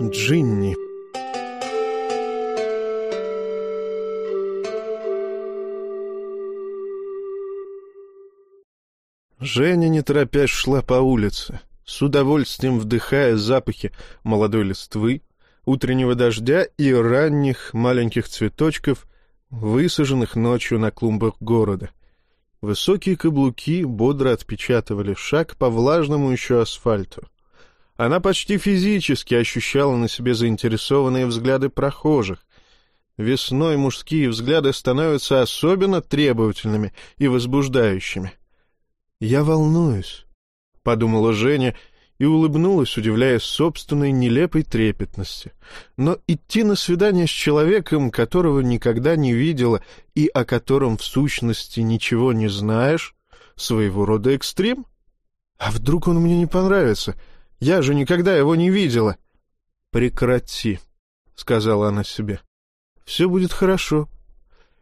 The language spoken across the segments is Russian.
Джинни. Женя, не торопясь, шла по улице, с удовольствием вдыхая запахи молодой листвы, утреннего дождя и ранних маленьких цветочков, высаженных ночью на клумбах города. Высокие каблуки бодро отпечатывали шаг по влажному еще асфальту. Она почти физически ощущала на себе заинтересованные взгляды прохожих. Весной мужские взгляды становятся особенно требовательными и возбуждающими. «Я волнуюсь», — подумала Женя и улыбнулась, удивляясь собственной нелепой трепетности. Но идти на свидание с человеком, которого никогда не видела и о котором в сущности ничего не знаешь, своего рода экстрим? А вдруг он мне не понравится? Я же никогда его не видела. Прекрати, сказала она себе. Все будет хорошо.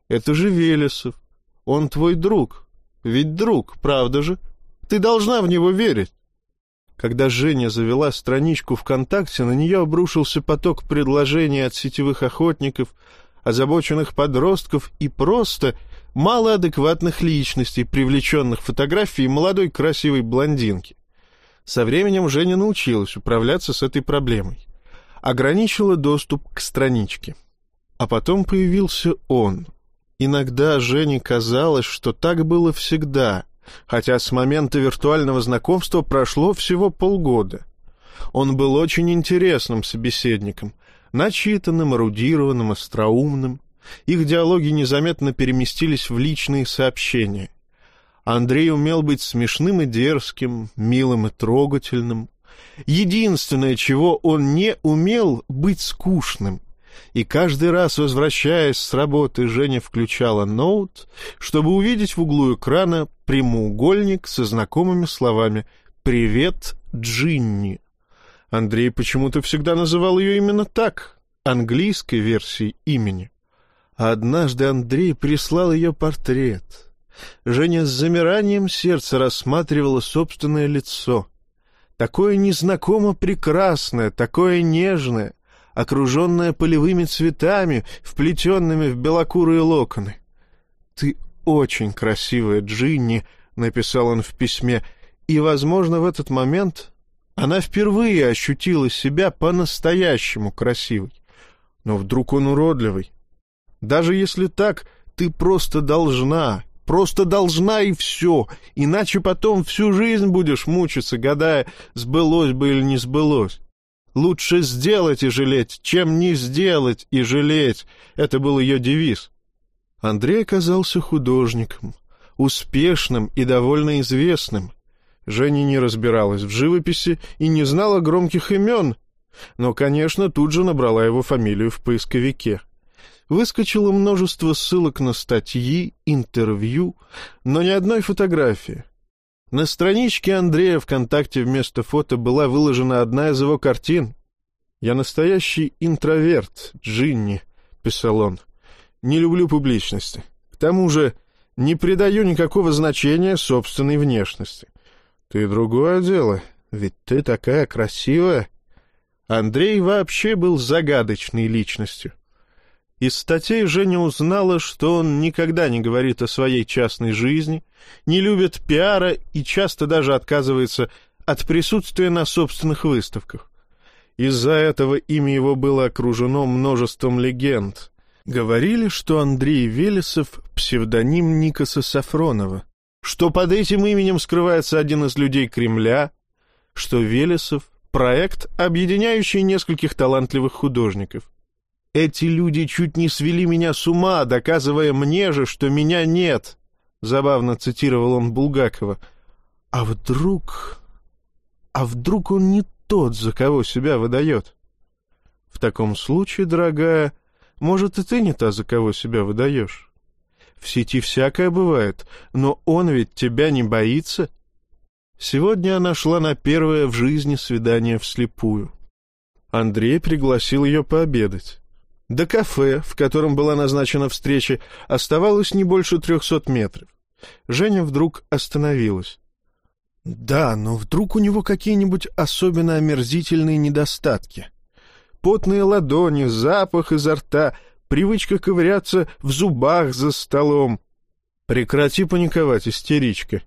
Это же Велесов. Он твой друг. Ведь друг, правда же? Ты должна в него верить. Когда Женя завела страничку ВКонтакте, на нее обрушился поток предложений от сетевых охотников, озабоченных подростков и просто малоадекватных личностей, привлеченных фотографией молодой красивой блондинки. Со временем Женя научилась управляться с этой проблемой. Ограничила доступ к страничке. А потом появился он. Иногда Жене казалось, что так было всегда, хотя с момента виртуального знакомства прошло всего полгода. Он был очень интересным собеседником, начитанным, эрудированным, остроумным. Их диалоги незаметно переместились в личные сообщения. Андрей умел быть смешным и дерзким, милым и трогательным. Единственное, чего он не умел, быть скучным. И каждый раз, возвращаясь с работы, Женя включала ноут, чтобы увидеть в углу экрана прямоугольник со знакомыми словами «Привет, Джинни». Андрей почему-то всегда называл ее именно так, английской версией имени. А однажды Андрей прислал ее портрет — Женя с замиранием сердца рассматривала собственное лицо. Такое незнакомо прекрасное, такое нежное, окруженное полевыми цветами, вплетенными в белокурые локоны. «Ты очень красивая, Джинни», — написал он в письме, и, возможно, в этот момент она впервые ощутила себя по-настоящему красивой. Но вдруг он уродливый. Даже если так, ты просто должна, Просто должна и все, иначе потом всю жизнь будешь мучиться, гадая, сбылось бы или не сбылось. Лучше сделать и жалеть, чем не сделать и жалеть. Это был ее девиз. Андрей оказался художником, успешным и довольно известным. Женя не разбиралась в живописи и не знала громких имен, но, конечно, тут же набрала его фамилию в поисковике выскочило множество ссылок на статьи, интервью, но ни одной фотографии. На страничке Андрея ВКонтакте вместо фото была выложена одна из его картин. «Я настоящий интроверт, Джинни», — писал он. «Не люблю публичности. К тому же не придаю никакого значения собственной внешности. Ты другое дело, ведь ты такая красивая». Андрей вообще был загадочной личностью. Из статей Женя узнала, что он никогда не говорит о своей частной жизни, не любит пиара и часто даже отказывается от присутствия на собственных выставках. Из-за этого имя его было окружено множеством легенд. Говорили, что Андрей Велесов — псевдоним Никаса Сафронова, что под этим именем скрывается один из людей Кремля, что Велесов — проект, объединяющий нескольких талантливых художников — эти люди чуть не свели меня с ума, доказывая мне же, что меня нет, — забавно цитировал он Булгакова. А вдруг... А вдруг он не тот, за кого себя выдает? В таком случае, дорогая, может, и ты не та, за кого себя выдаешь. В сети всякое бывает, но он ведь тебя не боится. Сегодня она шла на первое в жизни свидание вслепую. Андрей пригласил ее пообедать. До кафе, в котором была назначена встреча, оставалось не больше трехсот метров. Женя вдруг остановилась. Да, но вдруг у него какие-нибудь особенно омерзительные недостатки. потные ладони, запах изо рта, привычка ковыряться в зубах за столом. Прекрати паниковать, истеричка.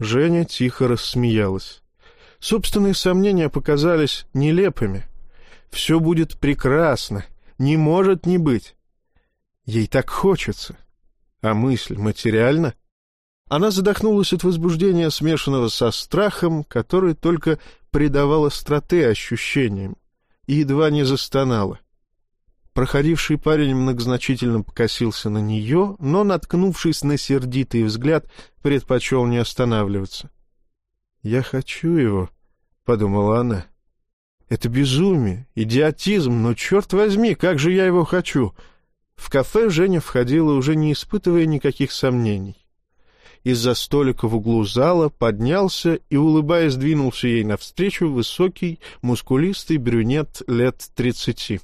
Женя тихо рассмеялась. Собственные сомнения показались нелепыми. Все будет прекрасно, не может не быть. Ей так хочется. А мысль материальна? Она задохнулась от возбуждения, смешанного со страхом, который только придавал остроты ощущениям, и едва не застонала. Проходивший парень многозначительно покосился на нее, но, наткнувшись на сердитый взгляд, предпочел не останавливаться. «Я хочу его», — подумала она. «Это безумие, идиотизм, но, черт возьми, как же я его хочу!» В кафе Женя входила, уже не испытывая никаких сомнений. Из-за столика в углу зала поднялся и, улыбаясь, двинулся ей навстречу высокий, мускулистый брюнет лет тридцати.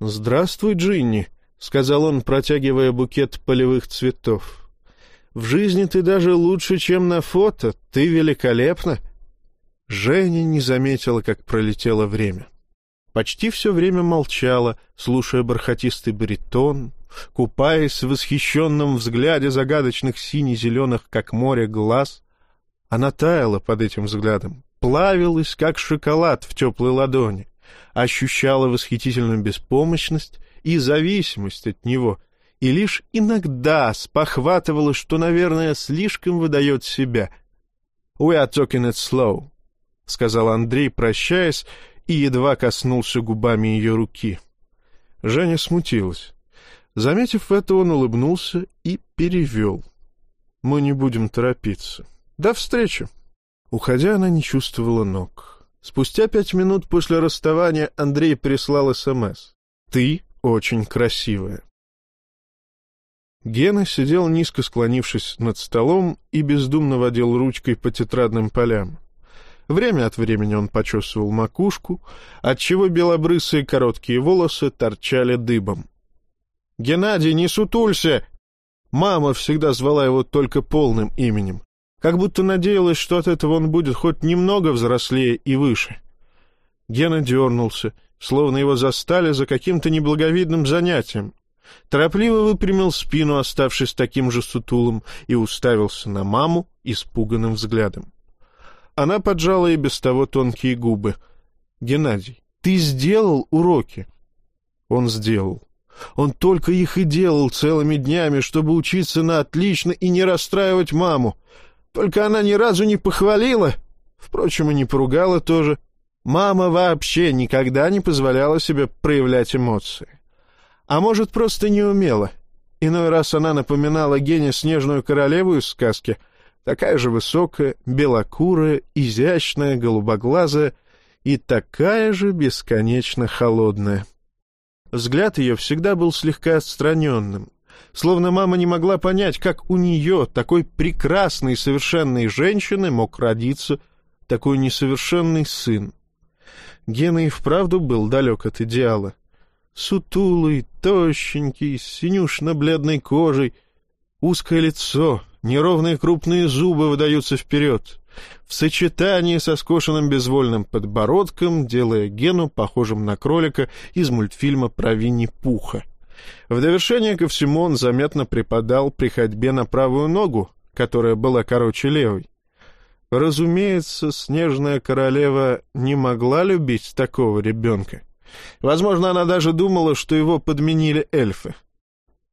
«Здравствуй, Джинни», — сказал он, протягивая букет полевых цветов. «В жизни ты даже лучше, чем на фото. Ты великолепна». Женя не заметила, как пролетело время. Почти все время молчала, слушая бархатистый баритон, купаясь в восхищенном взгляде загадочных сине-зеленых, как море, глаз. Она таяла под этим взглядом, плавилась, как шоколад в теплой ладони ощущала восхитительную беспомощность и зависимость от него, и лишь иногда спохватывала, что, наверное, слишком выдает себя. «We are talking it slow», — сказал Андрей, прощаясь, и едва коснулся губами ее руки. Женя смутилась. Заметив это, он улыбнулся и перевел. «Мы не будем торопиться. До встречи». Уходя, она не чувствовала ног. Спустя пять минут после расставания Андрей прислал СМС. «Ты очень красивая». Гена сидел низко склонившись над столом и бездумно водил ручкой по тетрадным полям. Время от времени он почесывал макушку, отчего белобрысые короткие волосы торчали дыбом. «Геннадий, не сутулься!» Мама всегда звала его только полным именем как будто надеялась, что от этого он будет хоть немного взрослее и выше. Гена дернулся, словно его застали за каким-то неблаговидным занятием. Торопливо выпрямил спину, оставшись таким же сутулым, и уставился на маму испуганным взглядом. Она поджала и без того тонкие губы. «Геннадий, ты сделал уроки?» Он сделал. Он только их и делал целыми днями, чтобы учиться на отлично и не расстраивать маму. Только она ни разу не похвалила, впрочем, и не поругала тоже. Мама вообще никогда не позволяла себе проявлять эмоции. А может, просто не умела. Иной раз она напоминала Гене снежную королеву из сказки, такая же высокая, белокурая, изящная, голубоглазая и такая же бесконечно холодная. Взгляд ее всегда был слегка отстраненным, словно мама не могла понять, как у нее, такой прекрасной и совершенной женщины, мог родиться такой несовершенный сын. Гена и вправду был далек от идеала. Сутулый, тощенький, с синюшно-бледной кожей, узкое лицо, неровные крупные зубы выдаются вперед, в сочетании со скошенным безвольным подбородком, делая Гену похожим на кролика из мультфильма про Винни-Пуха. В довершение ко всему он заметно припадал при ходьбе на правую ногу, которая была короче левой. Разумеется, снежная королева не могла любить такого ребенка. Возможно, она даже думала, что его подменили эльфы.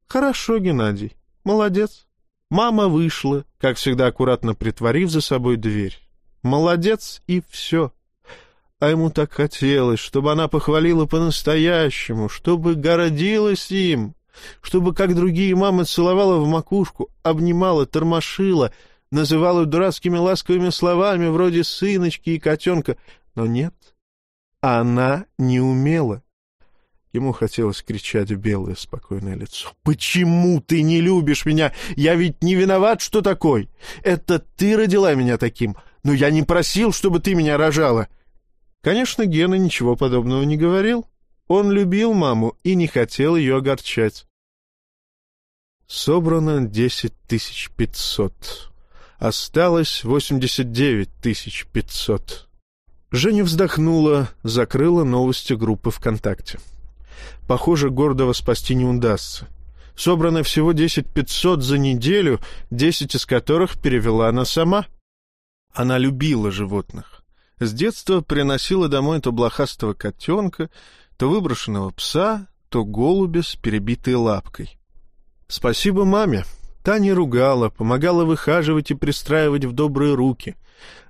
«Хорошо, Геннадий, молодец. Мама вышла, как всегда аккуратно притворив за собой дверь. Молодец и все а ему так хотелось, чтобы она похвалила по-настоящему, чтобы гордилась им, чтобы, как другие мамы, целовала в макушку, обнимала, тормошила, называла дурацкими ласковыми словами, вроде «сыночки» и «котенка». Но нет, она не умела. Ему хотелось кричать в белое спокойное лицо. «Почему ты не любишь меня? Я ведь не виноват, что такой. Это ты родила меня таким, но я не просил, чтобы ты меня рожала». Конечно, Гена ничего подобного не говорил. Он любил маму и не хотел ее огорчать. Собрано десять тысяч пятьсот. Осталось восемьдесят девять тысяч пятьсот. Женя вздохнула, закрыла новости группы ВКонтакте. Похоже, гордого спасти не удастся. Собрано всего 10 500 за неделю, 10 из которых перевела она сама. Она любила животных. С детства приносила домой то блохастого котенка, то выброшенного пса, то голубя с перебитой лапкой. Спасибо маме. Та не ругала, помогала выхаживать и пристраивать в добрые руки.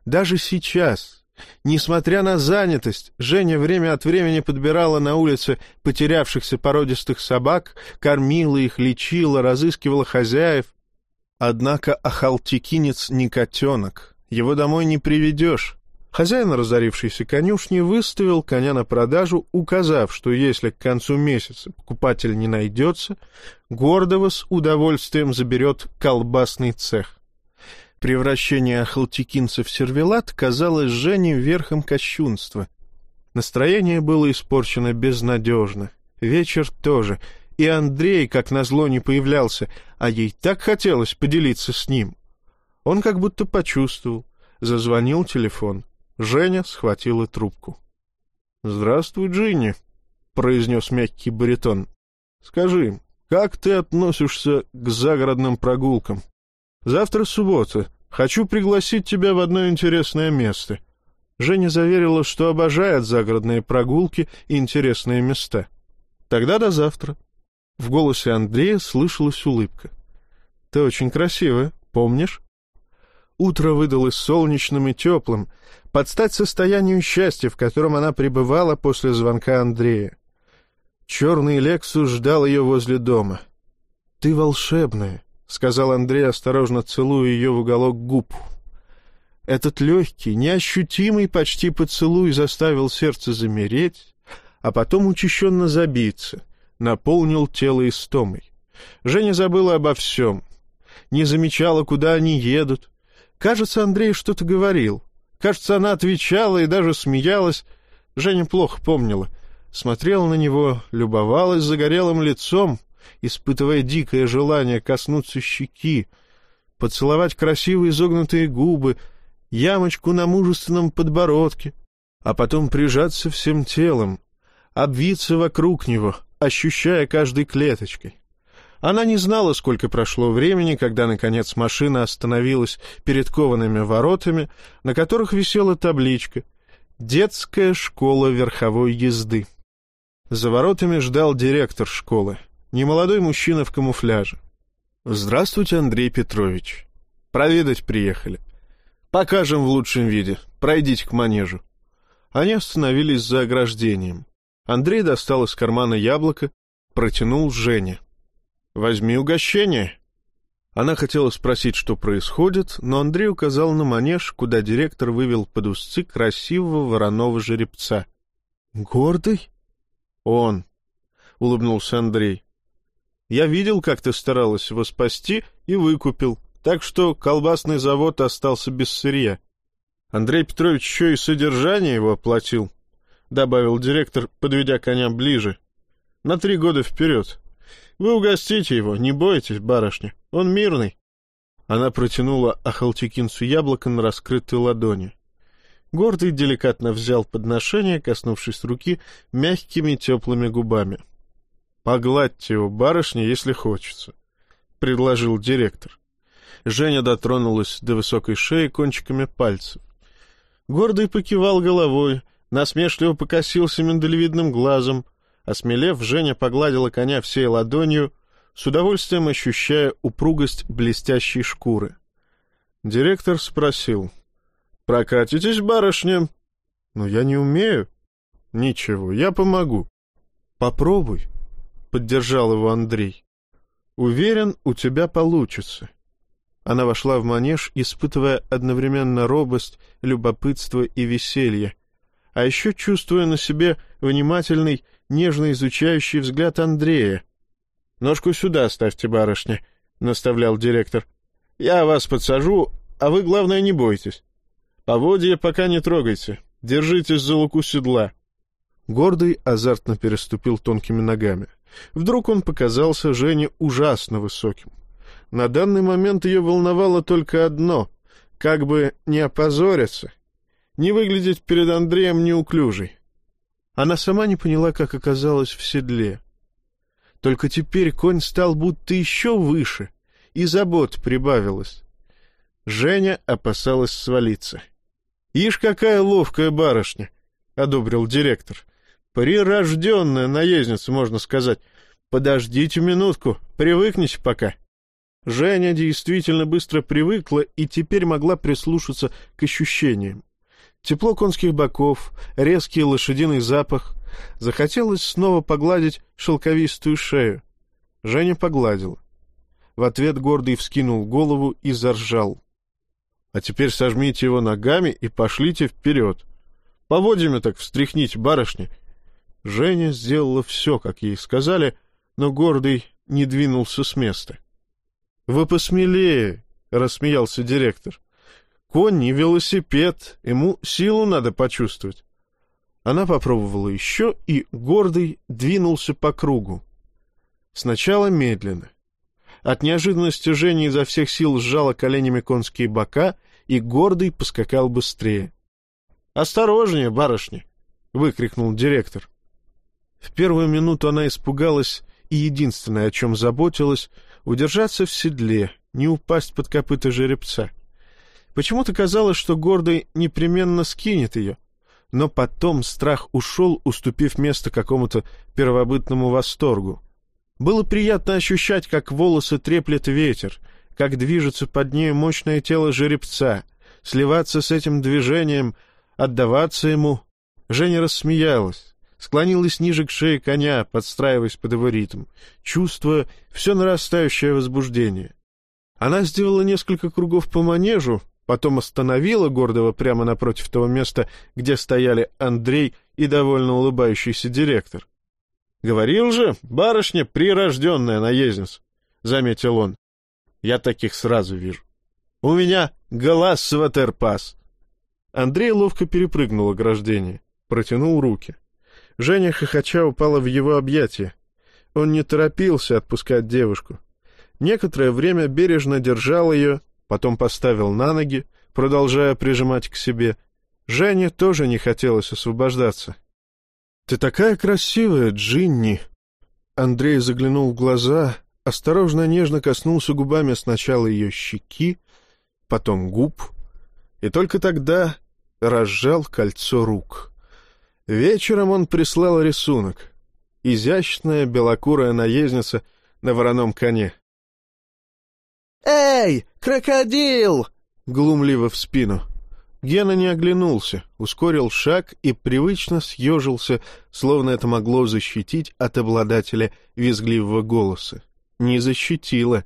Даже сейчас, несмотря на занятость, Женя время от времени подбирала на улице потерявшихся породистых собак, кормила их, лечила, разыскивала хозяев. Однако ахалтикинец не котенок, его домой не приведешь. Хозяин разорившейся конюшни выставил коня на продажу, указав, что если к концу месяца покупатель не найдется, Гордова с удовольствием заберет колбасный цех. Превращение ахалтекинца в сервелат казалось Жене верхом кощунства. Настроение было испорчено безнадежно. Вечер тоже. И Андрей, как назло, не появлялся, а ей так хотелось поделиться с ним. Он как будто почувствовал. Зазвонил телефон. Женя схватила трубку. «Здравствуй, Джинни», — произнес мягкий баритон. «Скажи, как ты относишься к загородным прогулкам? Завтра суббота. Хочу пригласить тебя в одно интересное место». Женя заверила, что обожает загородные прогулки и интересные места. «Тогда до завтра». В голосе Андрея слышалась улыбка. «Ты очень красивая, помнишь?» Утро выдалось солнечным и теплым, под стать состоянию счастья, в котором она пребывала после звонка Андрея. Черный Лексус ждал ее возле дома. «Ты волшебная», — сказал Андрей, осторожно целуя ее в уголок губ. Этот легкий, неощутимый почти поцелуй заставил сердце замереть, а потом учащенно забиться, наполнил тело истомой. Женя забыла обо всем, не замечала, куда они едут, Кажется, Андрей что-то говорил. Кажется, она отвечала и даже смеялась. Женя плохо помнила. Смотрела на него, любовалась загорелым лицом, испытывая дикое желание коснуться щеки, поцеловать красивые изогнутые губы, ямочку на мужественном подбородке, а потом прижаться всем телом, обвиться вокруг него, ощущая каждой клеточкой. Она не знала, сколько прошло времени, когда, наконец, машина остановилась перед коваными воротами, на которых висела табличка «Детская школа верховой езды». За воротами ждал директор школы, немолодой мужчина в камуфляже. «Здравствуйте, Андрей Петрович. Проведать приехали. Покажем в лучшем виде. Пройдите к манежу». Они остановились за ограждением. Андрей достал из кармана яблоко, протянул Жене. Возьми угощение». Она хотела спросить, что происходит, но Андрей указал на манеж, куда директор вывел под узцы красивого вороного жеребца. «Гордый?» «Он», — улыбнулся Андрей. «Я видел, как ты старалась его спасти, и выкупил, так что колбасный завод остался без сырья. Андрей Петрович еще и содержание его оплатил», — добавил директор, подведя коня ближе. «На три года вперед. Вы угостите его, не бойтесь, барышня, он мирный. Она протянула Ахалтикинцу яблоко на раскрытой ладони. Гордый деликатно взял подношение, коснувшись руки мягкими теплыми губами. — Погладьте его, барышня, если хочется, — предложил директор. Женя дотронулась до высокой шеи кончиками пальцев. Гордый покивал головой, насмешливо покосился миндалевидным глазом, Осмелев, Женя погладила коня всей ладонью, с удовольствием ощущая упругость блестящей шкуры. Директор спросил. «Прокатитесь, барышня?» «Ну, я не умею». «Ничего, я помогу». «Попробуй», — поддержал его Андрей. «Уверен, у тебя получится». Она вошла в манеж, испытывая одновременно робость, любопытство и веселье, а еще чувствуя на себе внимательный нежно изучающий взгляд Андрея. «Ножку сюда ставьте, барышня», — наставлял директор. «Я вас подсажу, а вы, главное, не бойтесь. Поводья пока не трогайте, держитесь за луку седла». Гордый азартно переступил тонкими ногами. Вдруг он показался Жене ужасно высоким. На данный момент ее волновало только одно — как бы не опозориться. не выглядеть перед Андреем неуклюжей. Она сама не поняла, как оказалась в седле. Только теперь конь стал будто еще выше, и забот прибавилось. Женя опасалась свалиться. «Ишь, какая ловкая барышня!» — одобрил директор. «Прирожденная наездница, можно сказать. Подождите минутку, привыкните пока». Женя действительно быстро привыкла и теперь могла прислушаться к ощущениям. Тепло конских боков, резкий лошадиный запах. Захотелось снова погладить шелковистую шею. Женя погладила. В ответ гордый вскинул голову и заржал. — А теперь сожмите его ногами и пошлите вперед. Поводьями так встряхните, барышни. Женя сделала все, как ей сказали, но гордый не двинулся с места. — Вы посмелее, — рассмеялся директор. — Конь не велосипед, ему силу надо почувствовать. Она попробовала еще, и гордый двинулся по кругу. Сначала медленно. От неожиданности Женя изо всех сил сжала коленями конские бока, и гордый поскакал быстрее. — Осторожнее, барышня! — выкрикнул директор. В первую минуту она испугалась и единственное, о чем заботилась, удержаться в седле, не упасть под копыта жеребца. Почему-то казалось, что гордый непременно скинет ее, но потом страх ушел, уступив место какому-то первобытному восторгу. Было приятно ощущать, как волосы треплет ветер, как движется под ней мощное тело жеребца, сливаться с этим движением, отдаваться ему. Женя рассмеялась склонилась ниже к шее коня, подстраиваясь под его ритм, чувствуя все нарастающее возбуждение. Она сделала несколько кругов по манежу, потом остановила гордого прямо напротив того места, где стояли Андрей и довольно улыбающийся директор. — Говорил же, барышня прирожденная наездница, — заметил он. — Я таких сразу вижу. — У меня глаз сватерпас. Андрей ловко перепрыгнул ограждение, протянул руки. Женя хохоча упала в его объятия. Он не торопился отпускать девушку. Некоторое время бережно держал ее, потом поставил на ноги, продолжая прижимать к себе. Жене тоже не хотелось освобождаться. — Ты такая красивая, Джинни! Андрей заглянул в глаза, осторожно нежно коснулся губами сначала ее щеки, потом губ, и только тогда разжал кольцо рук. Вечером он прислал рисунок. Изящная белокурая наездница на вороном коне. «Эй, крокодил!» — глумливо в спину. Гена не оглянулся, ускорил шаг и привычно съежился, словно это могло защитить от обладателя визгливого голоса. Не защитило.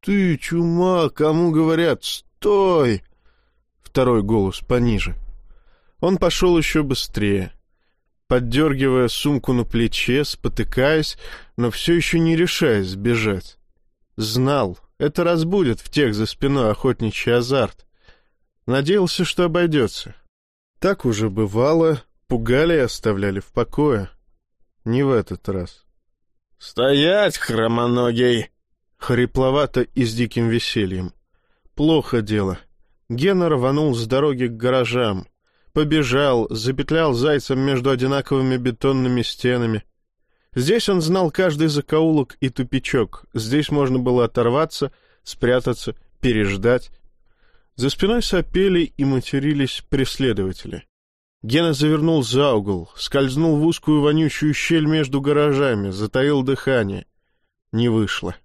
«Ты, чума, кому говорят, стой!» Второй голос пониже. Он пошел еще быстрее, поддергивая сумку на плече, спотыкаясь, но все еще не решаясь сбежать. Знал, это разбудит в тех за спиной охотничий азарт. Надеялся, что обойдется. Так уже бывало, пугали и оставляли в покое. Не в этот раз. «Стоять, хромоногий!» Хрипловато и с диким весельем. Плохо дело. Гена рванул с дороги к гаражам побежал, запетлял зайцем между одинаковыми бетонными стенами. Здесь он знал каждый закоулок и тупичок, здесь можно было оторваться, спрятаться, переждать. За спиной сопели и матерились преследователи. Гена завернул за угол, скользнул в узкую вонючую щель между гаражами, затаил дыхание. Не вышло.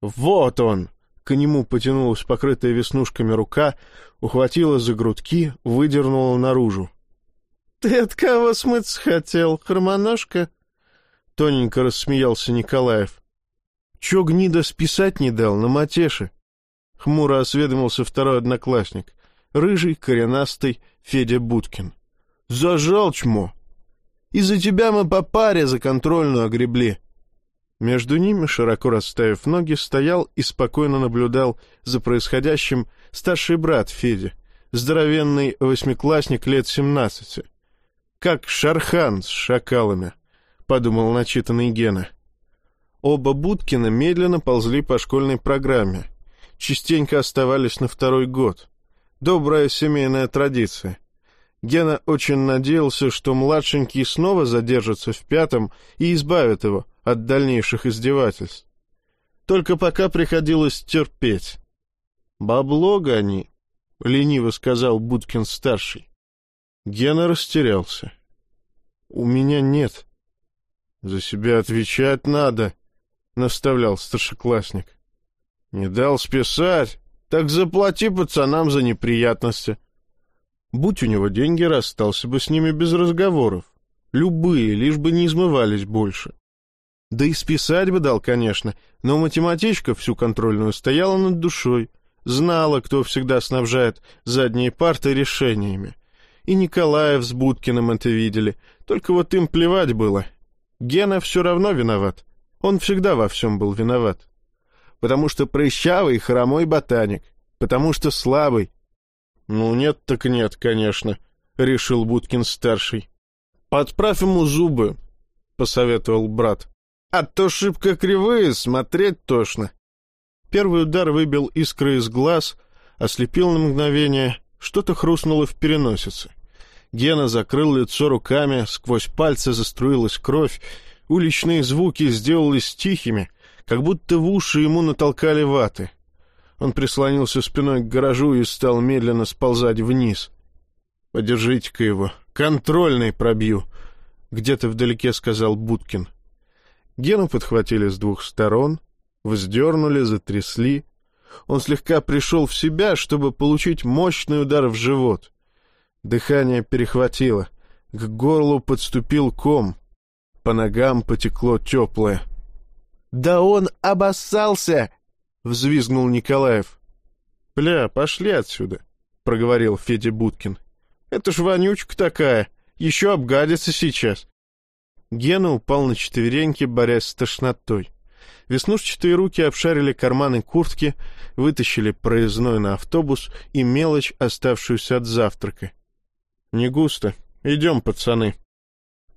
Вот он! К нему потянулась покрытая веснушками рука, ухватила за грудки, выдернула наружу. — Ты от кого смыться хотел, хромоножка? — тоненько рассмеялся Николаев. — Чё гнида списать не дал на матеше? Хмуро осведомился второй одноклассник, рыжий, коренастый Федя Будкин. — Зажал чмо! Из-за тебя мы по паре за контрольную огребли. Между ними, широко расставив ноги, стоял и спокойно наблюдал за происходящим старший брат Феди, здоровенный восьмиклассник лет семнадцати. «Как Шархан с шакалами», — подумал начитанный Гена. Оба Будкина медленно ползли по школьной программе. Частенько оставались на второй год. Добрая семейная традиция. Гена очень надеялся, что младшенький снова задержится в пятом и избавит его от дальнейших издевательств. Только пока приходилось терпеть. «Бабло гони», — лениво сказал Будкин-старший. Гена растерялся. «У меня нет». «За себя отвечать надо», — наставлял старшеклассник. «Не дал списать, так заплати пацанам за неприятности». Будь у него деньги, расстался бы с ними без разговоров. Любые, лишь бы не измывались больше. Да и списать бы дал, конечно, но математичка всю контрольную стояла над душой, знала, кто всегда снабжает задние парты решениями. И Николаев с Будкиным это видели, только вот им плевать было. Гена все равно виноват. Он всегда во всем был виноват. Потому что прыщавый, хромой ботаник. Потому что слабый. Ну, нет так нет, конечно, — решил Будкин-старший. Подправь ему зубы, — посоветовал брат. А то шибко кривые, смотреть тошно. Первый удар выбил искры из глаз, ослепил на мгновение, что-то хрустнуло в переносице. Гена закрыл лицо руками, сквозь пальцы заструилась кровь, уличные звуки сделались тихими, как будто в уши ему натолкали ваты. Он прислонился спиной к гаражу и стал медленно сползать вниз. «Подержите-ка его. Контрольный пробью», — где-то вдалеке сказал Будкин. Гену подхватили с двух сторон, вздернули, затрясли. Он слегка пришел в себя, чтобы получить мощный удар в живот. Дыхание перехватило. К горлу подступил ком. По ногам потекло теплое. «Да он обоссался!» — взвизгнул Николаев. «Бля, пошли отсюда», — проговорил Федя Будкин. «Это ж вонючка такая, еще обгадится сейчас». Гена упал на четвереньки, борясь с тошнотой. Веснушчатые руки обшарили карманы куртки, вытащили проездной на автобус и мелочь, оставшуюся от завтрака. «Не густо. Идем, пацаны».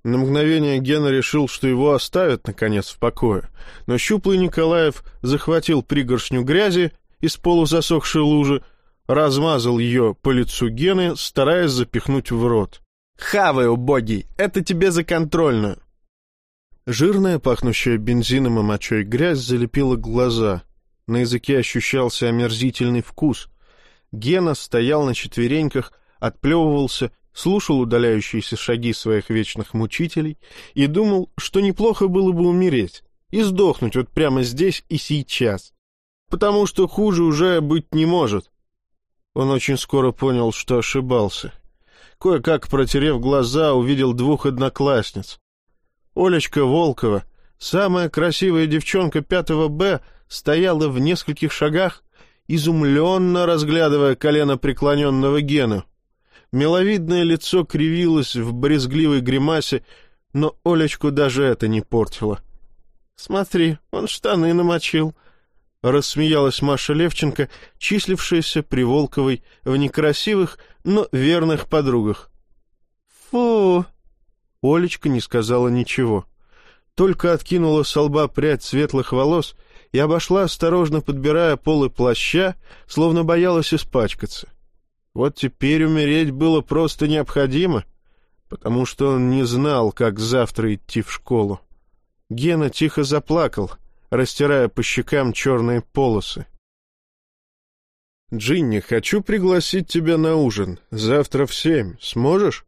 На мгновение Гена решил, что его оставят, наконец, в покое, но щуплый Николаев захватил пригоршню грязи из полузасохшей лужи, размазал ее по лицу Гены, стараясь запихнуть в рот. «Хавай, убогий! Это тебе за контрольную!» Жирная, пахнущая бензином и мочой грязь залепила глаза. На языке ощущался омерзительный вкус. Гена стоял на четвереньках, отплевывался слушал удаляющиеся шаги своих вечных мучителей и думал, что неплохо было бы умереть и сдохнуть вот прямо здесь и сейчас, потому что хуже уже быть не может. Он очень скоро понял, что ошибался. Кое-как, протерев глаза, увидел двух одноклассниц. Олечка Волкова, самая красивая девчонка пятого Б, стояла в нескольких шагах, изумленно разглядывая колено преклоненного Гену. Миловидное лицо кривилось в брезгливой гримасе, но Олечку даже это не портило. «Смотри, он штаны намочил», — рассмеялась Маша Левченко, числившаяся при Волковой в некрасивых, но верных подругах. «Фу!» Олечка не сказала ничего. Только откинула с лба прядь светлых волос и обошла, осторожно подбирая полы плаща, словно боялась испачкаться. Вот теперь умереть было просто необходимо, потому что он не знал, как завтра идти в школу. Гена тихо заплакал, растирая по щекам черные полосы. «Джинни, хочу пригласить тебя на ужин. Завтра в семь. Сможешь?»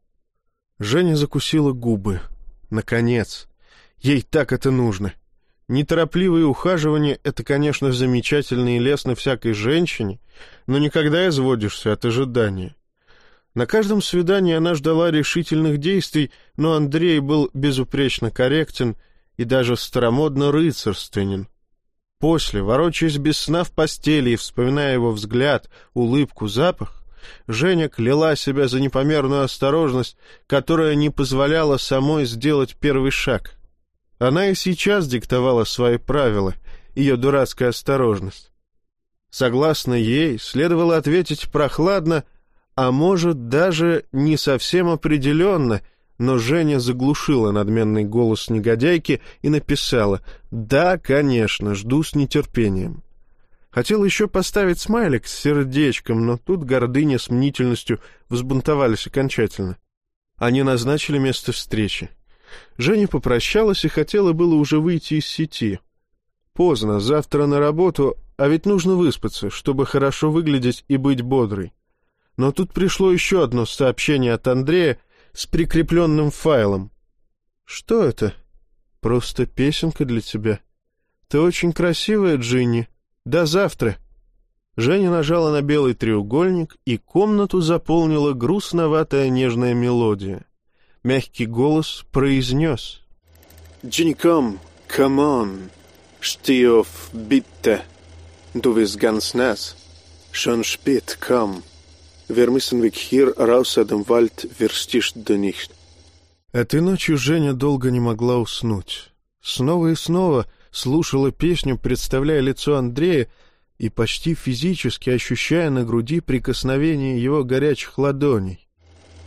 Женя закусила губы. «Наконец! Ей так это нужно. Неторопливые ухаживания — это, конечно, замечательно и лестно всякой женщине, но никогда изводишься от ожидания. На каждом свидании она ждала решительных действий, но Андрей был безупречно корректен и даже старомодно рыцарственен. После, ворочаясь без сна в постели и вспоминая его взгляд, улыбку, запах, Женя кляла себя за непомерную осторожность, которая не позволяла самой сделать первый шаг — она и сейчас диктовала свои правила, ее дурацкая осторожность. Согласно ей, следовало ответить прохладно, а может, даже не совсем определенно, но Женя заглушила надменный голос негодяйки и написала «Да, конечно, жду с нетерпением». Хотел еще поставить смайлик с сердечком, но тут гордыня с мнительностью взбунтовались окончательно. Они назначили место встречи. Женя попрощалась и хотела было уже выйти из сети. Поздно, завтра на работу, а ведь нужно выспаться, чтобы хорошо выглядеть и быть бодрой. Но тут пришло еще одно сообщение от Андрея с прикрепленным файлом. «Что это?» «Просто песенка для тебя. Ты очень красивая, Джинни. До завтра!» Женя нажала на белый треугольник, и комнату заполнила грустноватая нежная мелодия. Мягкий голос произнес. «Джинни, ком, come on, steh auf, bitte. Du bist ganz nass. Schon spät, komm. Wir müssen weg hier raus aus dem Wald, verstehst du nicht?» Этой ночью Женя долго не могла уснуть. Снова и снова слушала песню, представляя лицо Андрея и почти физически ощущая на груди прикосновение его горячих ладоней.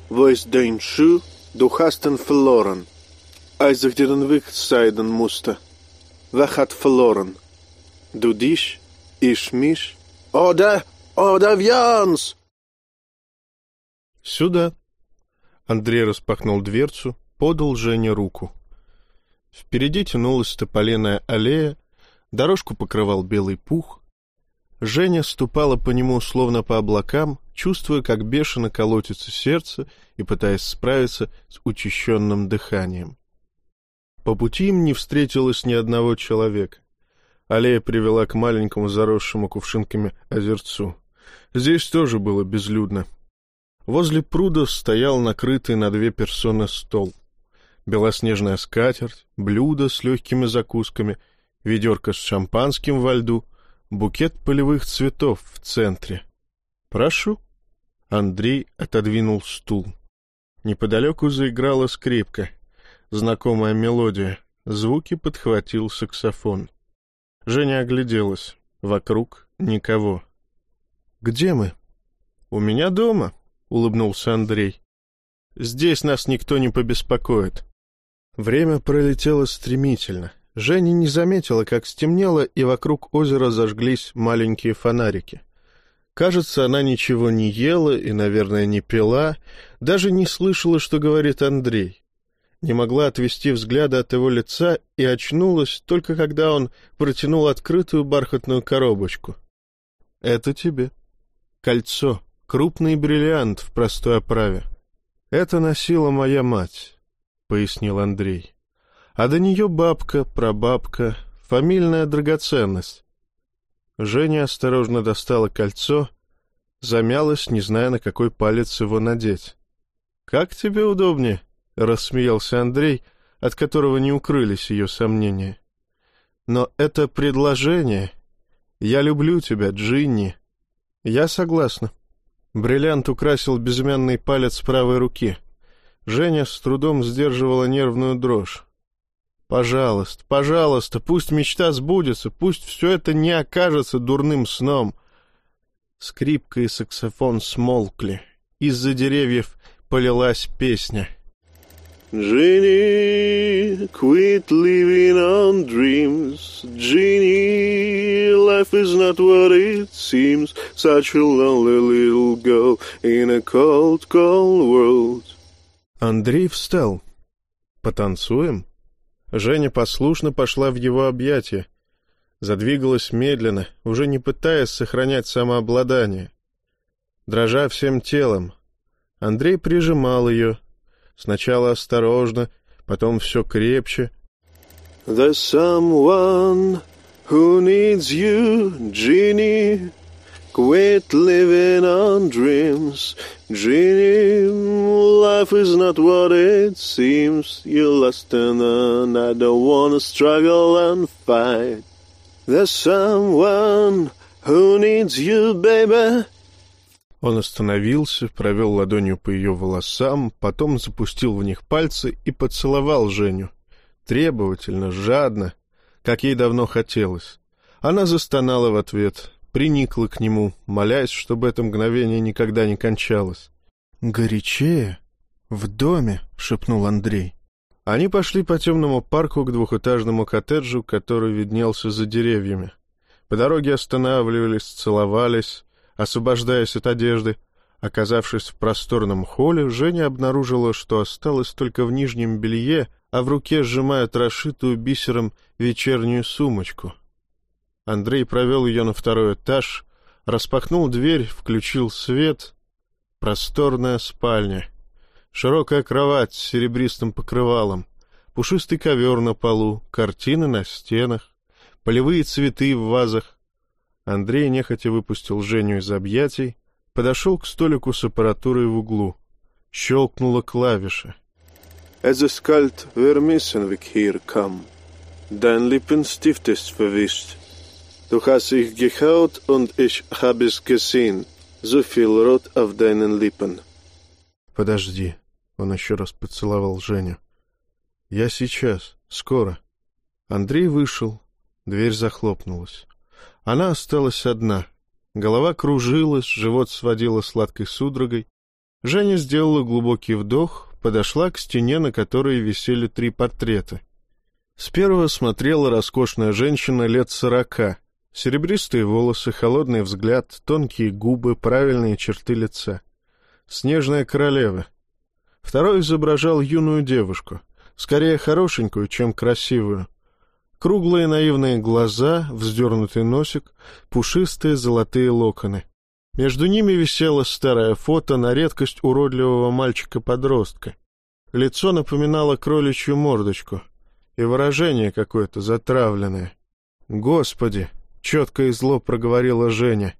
«Wo ist dein Schuh? Du hast ihn verloren. Als ich dir den Weg zeigen musste. Wer hat verloren? Uns?» «Сюда!» Андрей распахнул дверцу, подал Жене руку. Впереди тянулась тополиная аллея, дорожку покрывал белый пух. Женя ступала по нему словно по облакам, чувствуя, как бешено колотится сердце и пытаясь справиться с учащенным дыханием. По пути им не встретилось ни одного человека. Аллея привела к маленькому заросшему кувшинками озерцу. Здесь тоже было безлюдно. Возле пруда стоял накрытый на две персоны стол белоснежная скатерть, блюдо с легкими закусками, ведерко с шампанским во льду, букет полевых цветов в центре. «Прошу». Андрей отодвинул стул. Неподалеку заиграла скрипка. Знакомая мелодия. Звуки подхватил саксофон. Женя огляделась. Вокруг никого. «Где мы?» «У меня дома», — улыбнулся Андрей. «Здесь нас никто не побеспокоит. Время пролетело стремительно. Женя не заметила, как стемнело, и вокруг озера зажглись маленькие фонарики. Кажется, она ничего не ела и, наверное, не пила, даже не слышала, что говорит Андрей. Не могла отвести взгляда от его лица и очнулась только когда он протянул открытую бархатную коробочку. «Это тебе. Кольцо. Крупный бриллиант в простой оправе. Это носила моя мать пояснил Андрей. А до нее бабка, прабабка, фамильная драгоценность. Женя осторожно достала кольцо, замялась, не зная, на какой палец его надеть. «Как тебе удобнее?» — рассмеялся Андрей, от которого не укрылись ее сомнения. «Но это предложение. Я люблю тебя, Джинни. Я согласна». Бриллиант украсил безымянный палец правой руки. Женя с трудом сдерживала нервную дрожь. «Пожалуйста, пожалуйста, пусть мечта сбудется, пусть все это не окажется дурным сном». Скрипка и саксофон смолкли. Из-за деревьев полилась песня. Genie, quit living on dreams. Genie, life is not what it seems. Such a lonely little girl in a cold, cold world. Андрей встал. «Потанцуем?» Женя послушно пошла в его объятия. Задвигалась медленно, уже не пытаясь сохранять самообладание. Дрожа всем телом, Андрей прижимал ее. Сначала осторожно, потом все крепче. «There's someone who needs you, Genie», Quit living on dreams, dream. Life is not what it seems. You're lost and none. I don't wanna struggle and fight. There's someone who needs you, baby. Он остановился, провел ладонью по ее волосам, потом запустил в них пальцы и поцеловал Женю. Требовательно, жадно, как ей давно хотелось. Она застонала в ответ, приникла к нему, молясь, чтобы это мгновение никогда не кончалось. «Горячее? В доме?» — шепнул Андрей. Они пошли по темному парку к двухэтажному коттеджу, который виднелся за деревьями. По дороге останавливались, целовались, освобождаясь от одежды. Оказавшись в просторном холле, Женя обнаружила, что осталась только в нижнем белье, а в руке сжимает расшитую бисером вечернюю сумочку. Андрей провел ее на второй этаж, распахнул дверь, включил свет. Просторная спальня. Широкая кровать с серебристым покрывалом, пушистый ковер на полу, картины на стенах, полевые цветы в вазах. Андрей нехотя выпустил Женю из объятий, подошел к столику с аппаратурой в углу. Щелкнула клавиша. Es skalt vermissenvik hier kam. Dein Lippenstift ist verwischt. Du hast dich gehaut und ich habe es gesehen. So viel Rot auf deinen Lippen. Подожди. Он еще раз поцеловал Женю. Я сейчас. Скоро. Андрей вышел. Дверь захлопнулась. Она осталась одна. Голова кружилась, живот сводила сладкой судорогой. Женя сделала глубокий вдох, подошла к стене, на которой висели три портрета. С первого смотрела роскошная женщина лет сорока. Серебристые волосы, холодный взгляд, тонкие губы, правильные черты лица. Снежная королева. Второй изображал юную девушку, скорее хорошенькую, чем красивую. Круглые наивные глаза, вздернутый носик, пушистые золотые локоны. Между ними висело старое фото на редкость уродливого мальчика-подростка. Лицо напоминало кроличью мордочку, и выражение какое-то затравленное. «Господи!» — четко и зло проговорила Женя.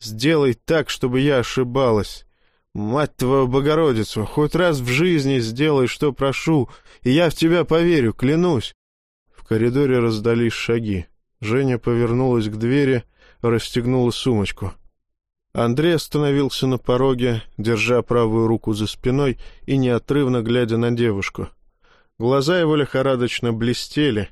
«Сделай так, чтобы я ошибалась. Мать твою Богородицу, хоть раз в жизни сделай, что прошу, и я в тебя поверю, клянусь!» В коридоре раздались шаги. Женя повернулась к двери, расстегнула сумочку — Андрей остановился на пороге, держа правую руку за спиной и неотрывно глядя на девушку. Глаза его лихорадочно блестели,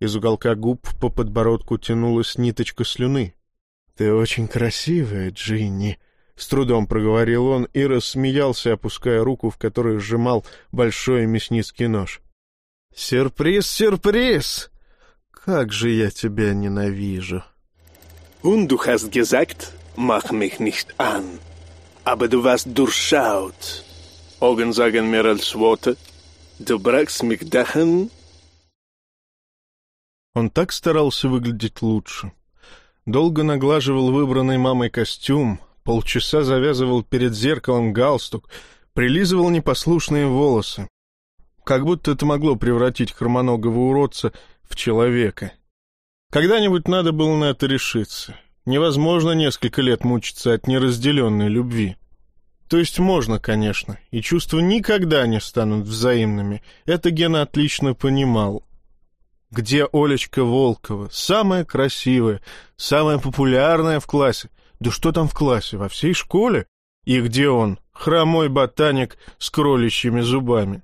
из уголка губ по подбородку тянулась ниточка слюны. — Ты очень красивая, Джинни, — с трудом проговорил он и рассмеялся, опуская руку, в которой сжимал большой мясницкий нож. — Сюрприз, сюрприз! Как же я тебя ненавижу! — Und du hast gesagt, Mach mich nicht an. Aber du warst durchschaut. Augen sagen mehr als Worte. Du brauchst mich dahin. Он так старался выглядеть лучше. Долго наглаживал выбранный мамой костюм, полчаса завязывал перед зеркалом галстук, прилизывал непослушные волосы. Как будто это могло превратить хромоногого уродца в человека. Когда-нибудь надо было на это решиться. Невозможно несколько лет мучиться от неразделенной любви. То есть можно, конечно, и чувства никогда не станут взаимными. Это Гена отлично понимал. Где Олечка Волкова? Самая красивая, самая популярная в классе. Да что там в классе, во всей школе? И где он? Хромой ботаник с кроличьими зубами.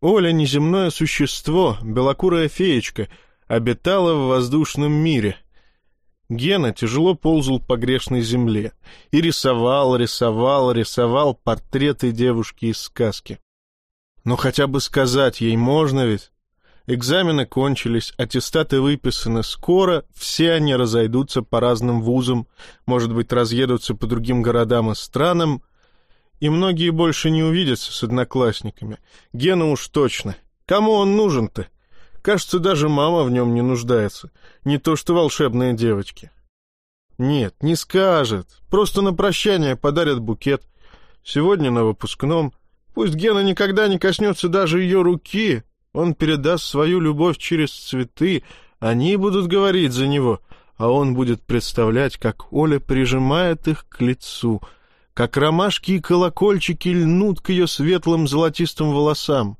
Оля — неземное существо, белокурая феечка, обитала в воздушном мире — Гена тяжело ползал по грешной земле и рисовал, рисовал, рисовал портреты девушки из сказки. Но хотя бы сказать ей можно ведь? Экзамены кончились, аттестаты выписаны скоро, все они разойдутся по разным вузам, может быть, разъедутся по другим городам и странам, и многие больше не увидятся с одноклассниками. Гена уж точно. Кому он нужен-то? Кажется, даже мама в нем не нуждается. Не то что волшебные девочки. Нет, не скажет. Просто на прощание подарят букет. Сегодня на выпускном. Пусть Гена никогда не коснется даже ее руки. Он передаст свою любовь через цветы. Они будут говорить за него. А он будет представлять, как Оля прижимает их к лицу, как ромашки и колокольчики льнут к ее светлым золотистым волосам.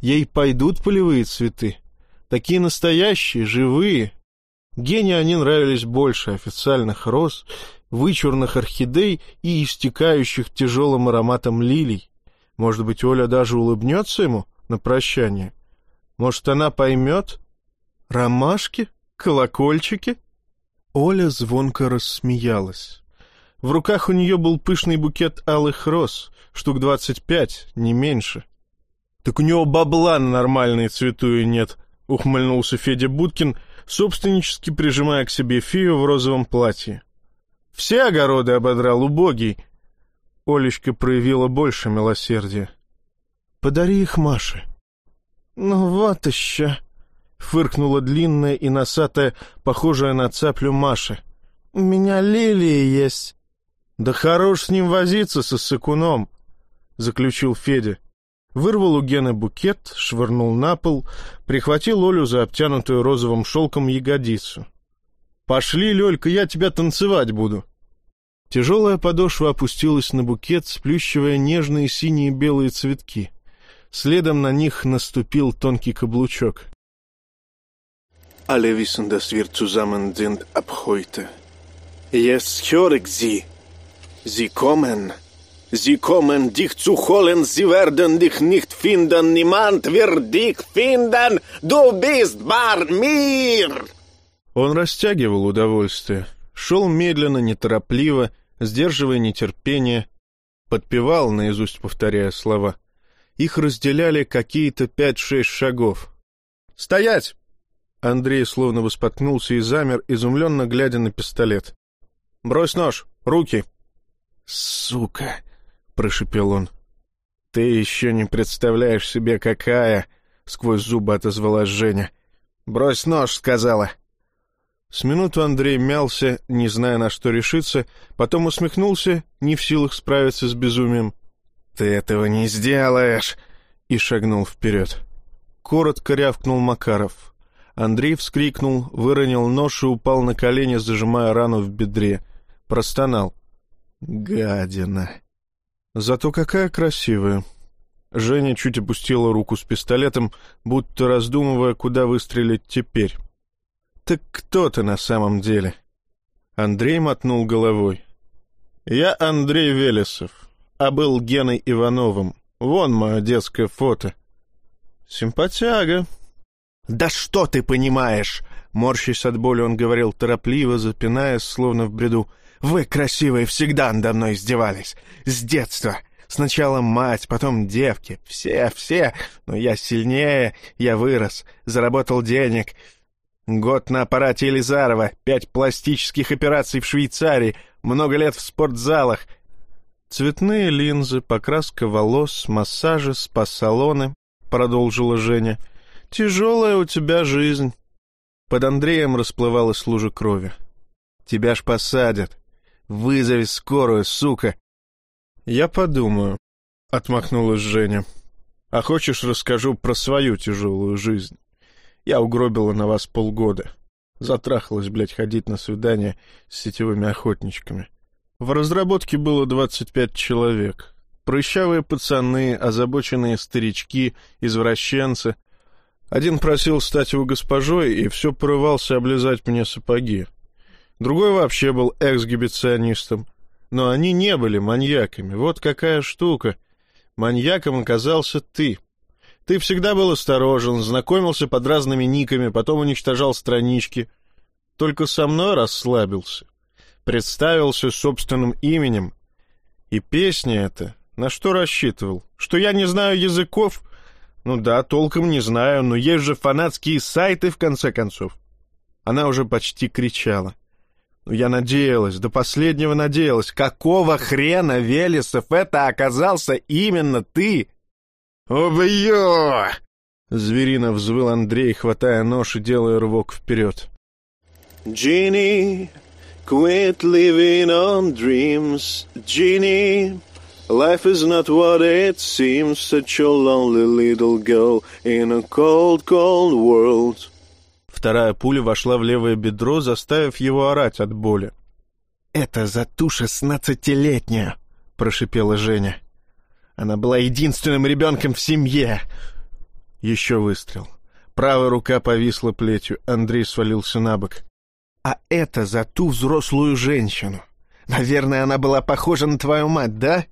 Ей пойдут полевые цветы. Такие настоящие, живые. Гене они нравились больше официальных роз, вычурных орхидей и истекающих тяжелым ароматом лилий. Может быть, Оля даже улыбнется ему на прощание? Может, она поймет? Ромашки? Колокольчики? Оля звонко рассмеялась. В руках у нее был пышный букет алых роз, штук двадцать пять, не меньше. Так у него бабла нормальные цвету и нет, — ухмыльнулся Федя Будкин, собственнически прижимая к себе фию в розовом платье. «Все огороды ободрал убогий!» Олечка проявила больше милосердия. «Подари их Маше». «Ну вот еще!» — фыркнула длинная и носатая, похожая на цаплю Маша. «У меня лилии есть». «Да хорош с ним возиться, со сыкуном», — заключил Федя. Вырвал у Гены букет, швырнул на пол, прихватил Олю за обтянутую розовым шелком ягодицу. «Пошли, Лёлька, я тебя танцевать буду». Тяжелая подошва опустилась на букет, сплющивая нежные синие белые цветки. Следом на них наступил тонкий каблучок. Alle wissen, dass wir zusammen sind ab heute. Jetzt höre ich sie. Sie kommen. Sie kommen, dich zu holen. Sie werden dich nicht finden. Niemand wird dich finden. Du bist bei mir. Он растягивал удовольствие, шел медленно, неторопливо, сдерживая нетерпение, подпевал, наизусть повторяя слова. Их разделяли какие-то пять-шесть шагов. «Стоять!» Андрей словно бы споткнулся и замер, изумленно глядя на пистолет. «Брось нож! Руки!» «Сука!» — прошипел он. «Ты еще не представляешь себе, какая!» — сквозь зубы отозвалась Женя. «Брось нож!» — сказала. С минуту Андрей мялся, не зная, на что решиться, потом усмехнулся, не в силах справиться с безумием. «Ты этого не сделаешь!» и шагнул вперед. Коротко рявкнул Макаров. Андрей вскрикнул, выронил нож и упал на колени, зажимая рану в бедре. Простонал. «Гадина!» «Зато какая красивая!» Женя чуть опустила руку с пистолетом, будто раздумывая, куда выстрелить теперь. «Так кто ты на самом деле?» Андрей мотнул головой. «Я Андрей Велесов, а был Геной Ивановым. Вон мое детское фото». «Симпатяга». «Да что ты понимаешь?» Морщись от боли, он говорил торопливо, запинаясь, словно в бреду. «Вы, красивые, всегда надо мной издевались. С детства. Сначала мать, потом девки. Все, все. Но я сильнее, я вырос, заработал денег. Год на аппарате Елизарова, пять пластических операций в Швейцарии, много лет в спортзалах. Цветные линзы, покраска волос, массажи, спа-салоны, продолжила Женя. Тяжелая у тебя жизнь. Под Андреем расплывалась лужа крови. Тебя ж посадят. Вызови скорую, сука. Я подумаю, отмахнулась Женя. А хочешь, расскажу про свою тяжелую жизнь? Я угробила на вас полгода. Затрахалась, блядь, ходить на свидания с сетевыми охотничками. В разработке было 25 человек. Прыщавые пацаны, озабоченные старички, извращенцы. Один просил стать его госпожой и все порывался облизать мне сапоги. Другой вообще был эксгибиционистом. Но они не были маньяками. Вот какая штука. Маньяком оказался ты. Ты всегда был осторожен, знакомился под разными никами, потом уничтожал странички. Только со мной расслабился. Представился собственным именем. И песня эта, на что рассчитывал? Что я не знаю языков? Ну да, толком не знаю, но есть же фанатские сайты, в конце концов. Она уже почти кричала. Но я надеялась, до последнего надеялась. Какого хрена, Велесов, это оказался именно ты? «Убью!» — зверино взвыл Андрей, хватая нож и делая рывок вперед. Genie, quit living on dreams. Genie, life is not what it seems. Such a lonely little girl in a cold, cold world. Вторая пуля вошла в левое бедро, заставив его орать от боли. «Это за ту шестнадцатилетняя!» — прошипела Женя. Она была единственным ребенком в семье. Еще выстрел. Правая рука повисла плетью, Андрей свалился на бок. А это за ту взрослую женщину. Наверное, она была похожа на твою мать, да?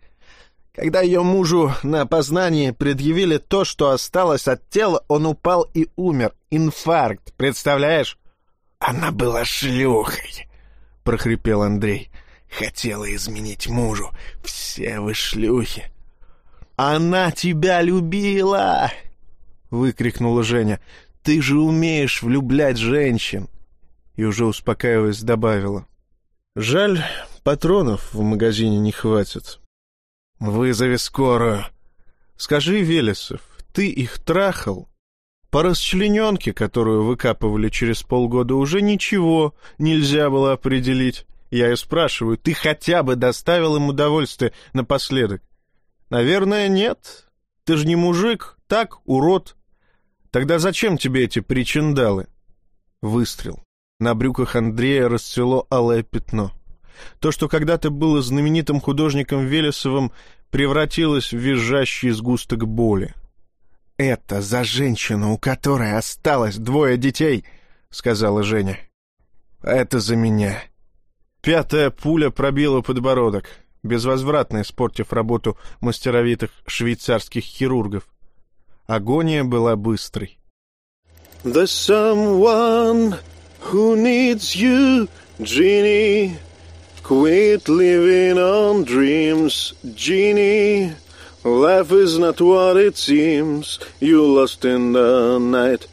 Когда ее мужу на опознание предъявили то, что осталось от тела, он упал и умер. Инфаркт, представляешь? Она была шлюхой, прохрипел Андрей. Хотела изменить мужу. Все вы шлюхи. «Она тебя любила!» — выкрикнула Женя. ты же умеешь влюблять женщин!» И уже успокаиваясь, добавила. «Жаль, патронов в магазине не хватит. Вызови скорую. Скажи, Велесов, ты их трахал?» По расчлененке, которую выкапывали через полгода, уже ничего нельзя было определить. Я и спрашиваю, ты хотя бы доставил им удовольствие напоследок? Наверное, нет. Ты же не мужик, так, урод. Тогда зачем тебе эти причиндалы? Выстрел. На брюках Андрея расцвело алое пятно. То, что когда-то было знаменитым художником Велесовым, превратилось в визжащий сгусток боли. «Это за женщину, у которой осталось двое детей», — сказала Женя. «Это за меня». Пятая пуля пробила подбородок, безвозвратно испортив работу мастеровитых швейцарских хирургов. Агония была быстрой. There's someone who needs you, Genie. Quit living on dreams, Genie. Life is not what it seems. You lost in the night.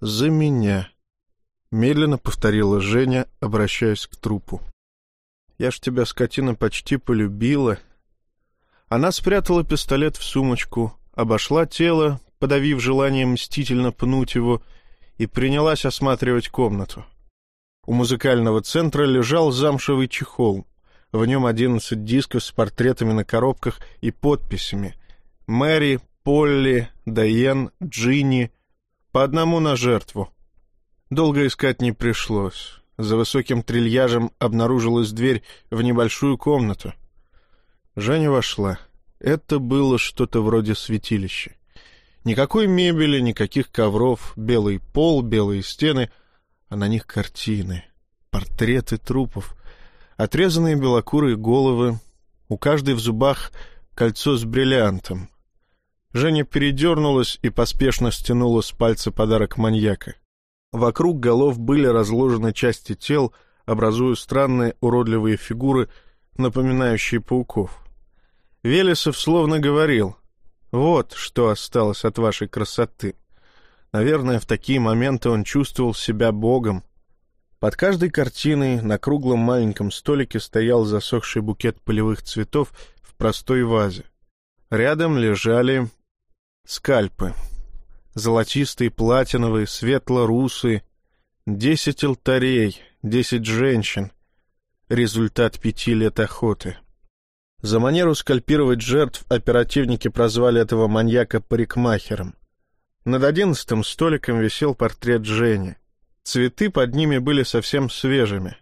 «За меня», — медленно повторила Женя, обращаясь к трупу. «Я ж тебя, скотина, почти полюбила». Она спрятала пистолет в сумочку, обошла тело, подавив желание мстительно пнуть его, и принялась осматривать комнату. У музыкального центра лежал замшевый чехол — в нем одиннадцать дисков с портретами на коробках и подписями. Мэри, Полли, Дайен, Джинни. По одному на жертву. Долго искать не пришлось. За высоким трильяжем обнаружилась дверь в небольшую комнату. Женя вошла. Это было что-то вроде святилища. Никакой мебели, никаких ковров, белый пол, белые стены, а на них картины, портреты трупов, Отрезанные белокурые головы, у каждой в зубах кольцо с бриллиантом. Женя передернулась и поспешно стянула с пальца подарок маньяка. Вокруг голов были разложены части тел, образуя странные уродливые фигуры, напоминающие пауков. Велесов словно говорил, «Вот что осталось от вашей красоты». Наверное, в такие моменты он чувствовал себя богом, под каждой картиной на круглом маленьком столике стоял засохший букет полевых цветов в простой вазе. Рядом лежали скальпы. Золотистые, платиновые, светло-русые. Десять алтарей, десять женщин. Результат пяти лет охоты. За манеру скальпировать жертв оперативники прозвали этого маньяка парикмахером. Над одиннадцатым столиком висел портрет Жени — Цветы под ними были совсем свежими.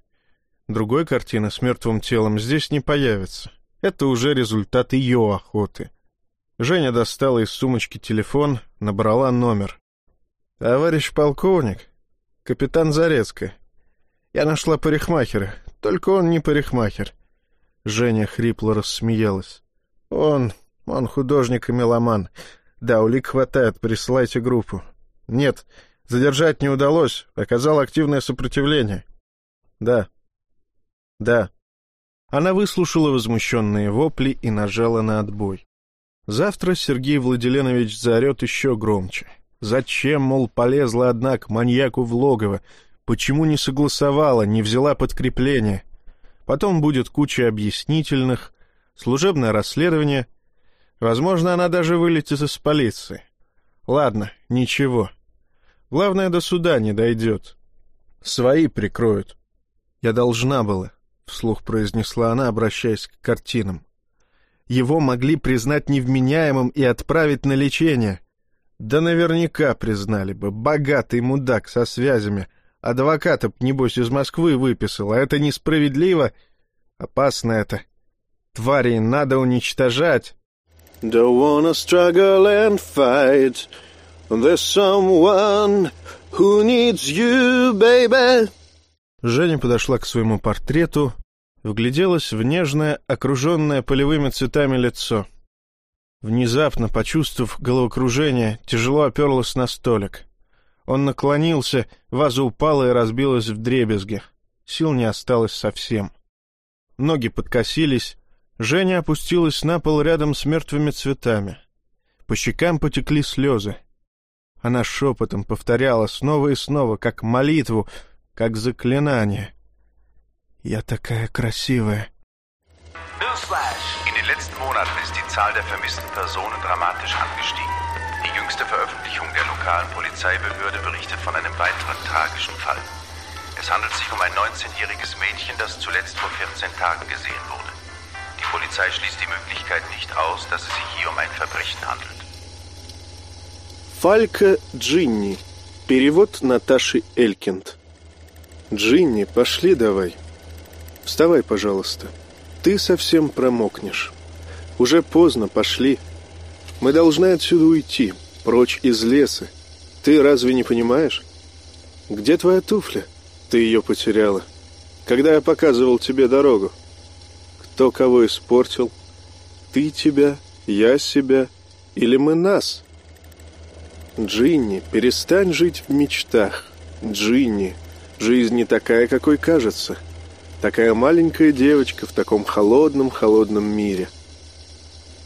Другой картины с мертвым телом здесь не появится. Это уже результат ее охоты. Женя достала из сумочки телефон, набрала номер. «Товарищ полковник, капитан Зарецкая. Я нашла парикмахера, только он не парикмахер». Женя хрипло рассмеялась. «Он... он художник и меломан. Да, улик хватает, присылайте группу». «Нет, Задержать не удалось, оказал активное сопротивление. Да. Да. Она выслушала возмущенные вопли и нажала на отбой. Завтра Сергей Владиленович заорет еще громче. Зачем, мол, полезла, одна к маньяку в логово? Почему не согласовала, не взяла подкрепление? Потом будет куча объяснительных, служебное расследование. Возможно, она даже вылетит из полиции. Ладно, ничего. Главное, до суда не дойдет. Свои прикроют. Я должна была, — вслух произнесла она, обращаясь к картинам. Его могли признать невменяемым и отправить на лечение. Да наверняка признали бы. Богатый мудак со связями. Адвоката, небось, из Москвы выписал, а это несправедливо. Опасно это. Твари надо уничтожать. Don't wanna struggle and fight. There's someone who needs you, baby. Женя подошла к своему портрету, вгляделась в нежное, окруженное полевыми цветами лицо. Внезапно, почувствовав головокружение, тяжело оперлась на столик. Он наклонился, ваза упала и разбилась в дребезги. Сил не осталось совсем. Ноги подкосились, Женя опустилась на пол рядом с мертвыми цветами. По щекам потекли слезы. Она шепотом повторяла снова и снова, как молитву, как заклинание. «Я такая красивая». In den letzten Monaten ist die Zahl der vermissten Personen dramatisch angestiegen. Die jüngste Veröffentlichung der lokalen Polizeibehörde berichtet von einem weiteren tragischen Fall. Es handelt sich um ein 19-jähriges Mädchen, das zuletzt vor 14 Tagen gesehen wurde. Die Polizei schließt die Möglichkeit nicht aus, dass es sich hier um ein Verbrechen handelt. Фалька Джинни. Перевод Наташи Элькинд. Джинни, пошли давай. Вставай, пожалуйста. Ты совсем промокнешь. Уже поздно, пошли. Мы должны отсюда уйти, Прочь из леса. Ты разве не понимаешь? Где твоя туфля? Ты ее потеряла. Когда я показывал тебе дорогу. Кто кого испортил? Ты тебя, я себя или мы нас? Джинни, перестань жить в мечтах. Джинни, жизнь не такая, какой кажется. Такая маленькая девочка в таком холодном-холодном мире.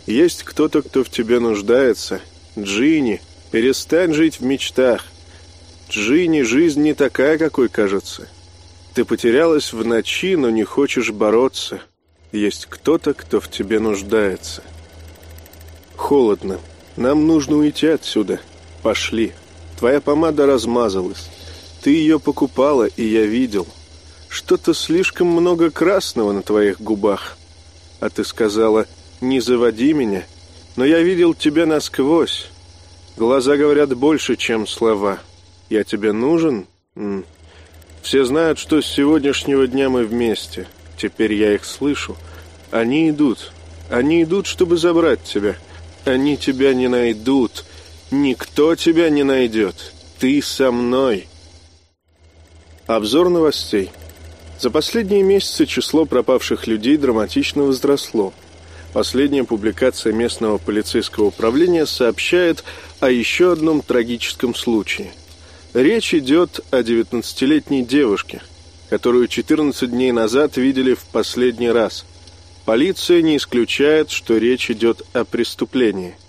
Есть кто-то, кто в тебе нуждается. Джинни, перестань жить в мечтах. Джинни, жизнь не такая, какой кажется. Ты потерялась в ночи, но не хочешь бороться. Есть кто-то, кто в тебе нуждается. Холодно. Нам нужно уйти отсюда. Пошли. Твоя помада размазалась. Ты ее покупала, и я видел. Что-то слишком много красного на твоих губах. А ты сказала, не заводи меня. Но я видел тебя насквозь. Глаза говорят больше, чем слова. Я тебе нужен? М. Все знают, что с сегодняшнего дня мы вместе. Теперь я их слышу. Они идут. Они идут, чтобы забрать тебя. Они тебя не найдут. Никто тебя не найдет. Ты со мной. Обзор новостей. За последние месяцы число пропавших людей драматично возросло. Последняя публикация местного полицейского управления сообщает о еще одном трагическом случае. Речь идет о 19-летней девушке, которую 14 дней назад видели в последний раз. Полиция не исключает, что речь идет о преступлении –